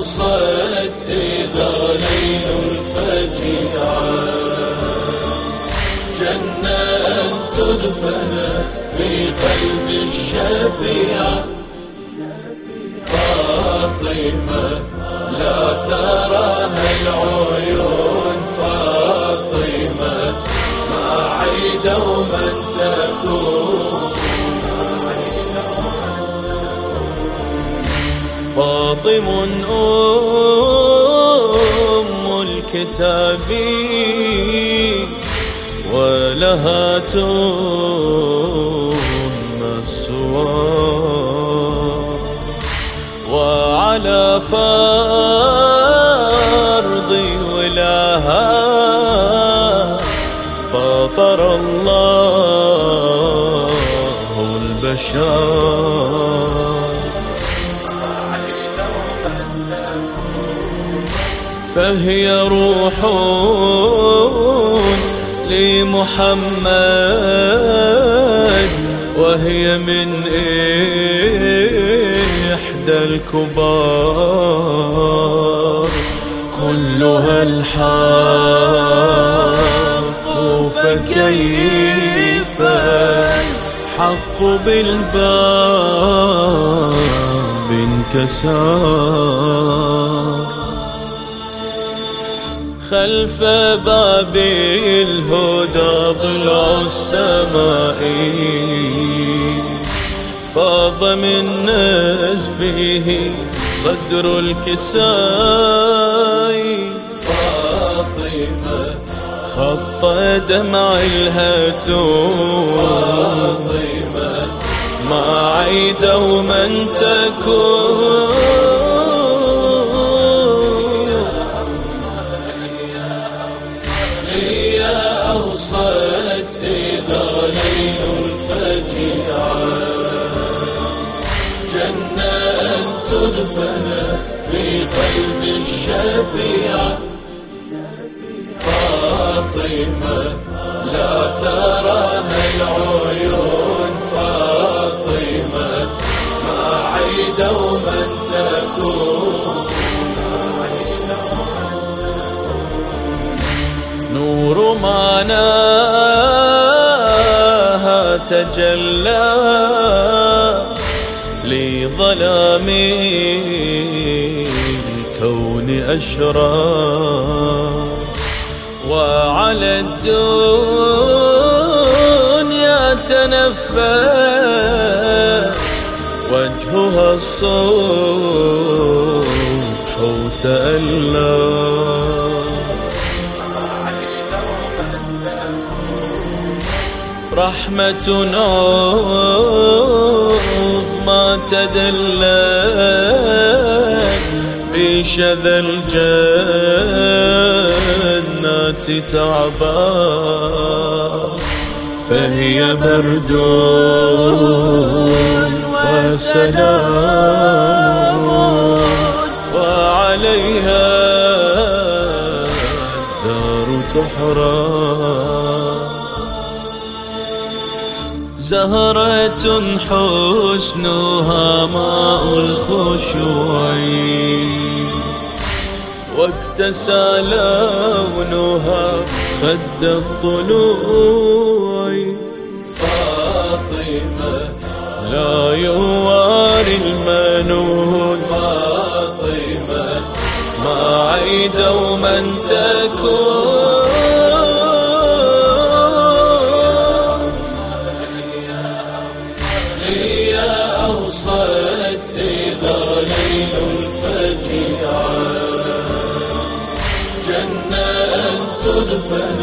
أوصلت إذا ليل الفجيعة جنة تدفن في قلب الشفيع. فاطمة لا تراها العيون فاطمة. ما عيد ومن تكون. فاطم أم الكتاب ولها تم السوار وعلى فرض ولاها فطر الله البشر. فهي روح لمحمد وهي من الكبار. كلها الحق فكيف؟ الحق بالباب انكسار. خلف باب الهدى ضلع السماء فاض من نزفه صدر الكساء. فاطمة خط دمع الهتوم فاطمة ما عيد ومن تكون. تدفن في قلب الشفيع فاطمة لا تراها العيون. فاطمة ما عيد ومن تكون. نور معناها تجلى. لظلام الكون أشرى وعلى الدنيا تنفس وجهها الصبح تألى رحمة عظمى تدلت بشذا الجنات تعبا فهي برد وسلام وعليها الدار تحرى. زهرة حسنها ماء الخشوع. واكتسى لونها خد الطلوع. فاطمة لا يواري المنون. فاطمة ما عيد ومن تكون هي أوصلت إذا ليل الفجيعة جنة تدفن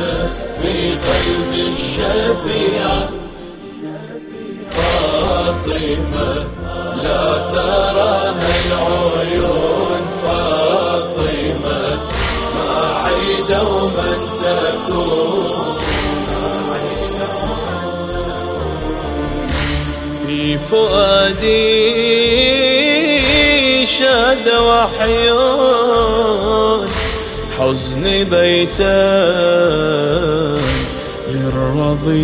في قلب الشفيع. فاطمة لا تراها فؤادي شاد وحيون. حزن بيتا للرضية.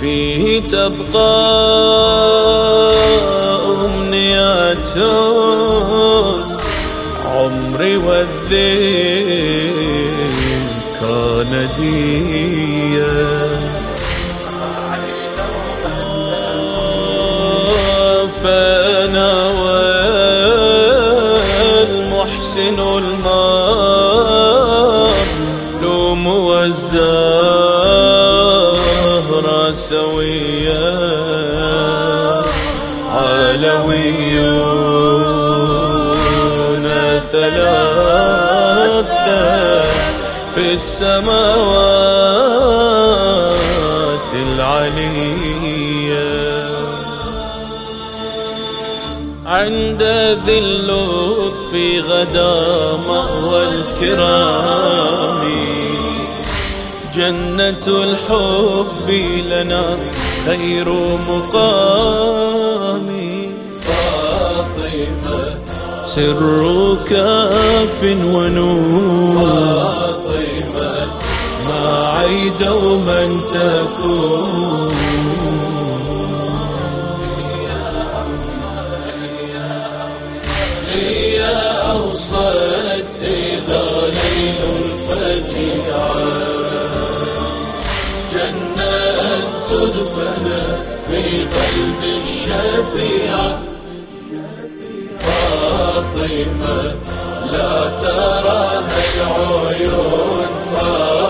فيه تبقى أمنيات عمري والذكرى ندية. المحسن المظلوم والزهر سويا علويون ثلاثة في السماوات. عند ذي اللطف غدا مأوى الكرام. جنة الحب لنا خير مقام. فاطمة سر كاف ونور. فاطمة ما عيد من تكون. تدفن في قلب الشفيعة فاطمة لا تراها العيون فاطمة.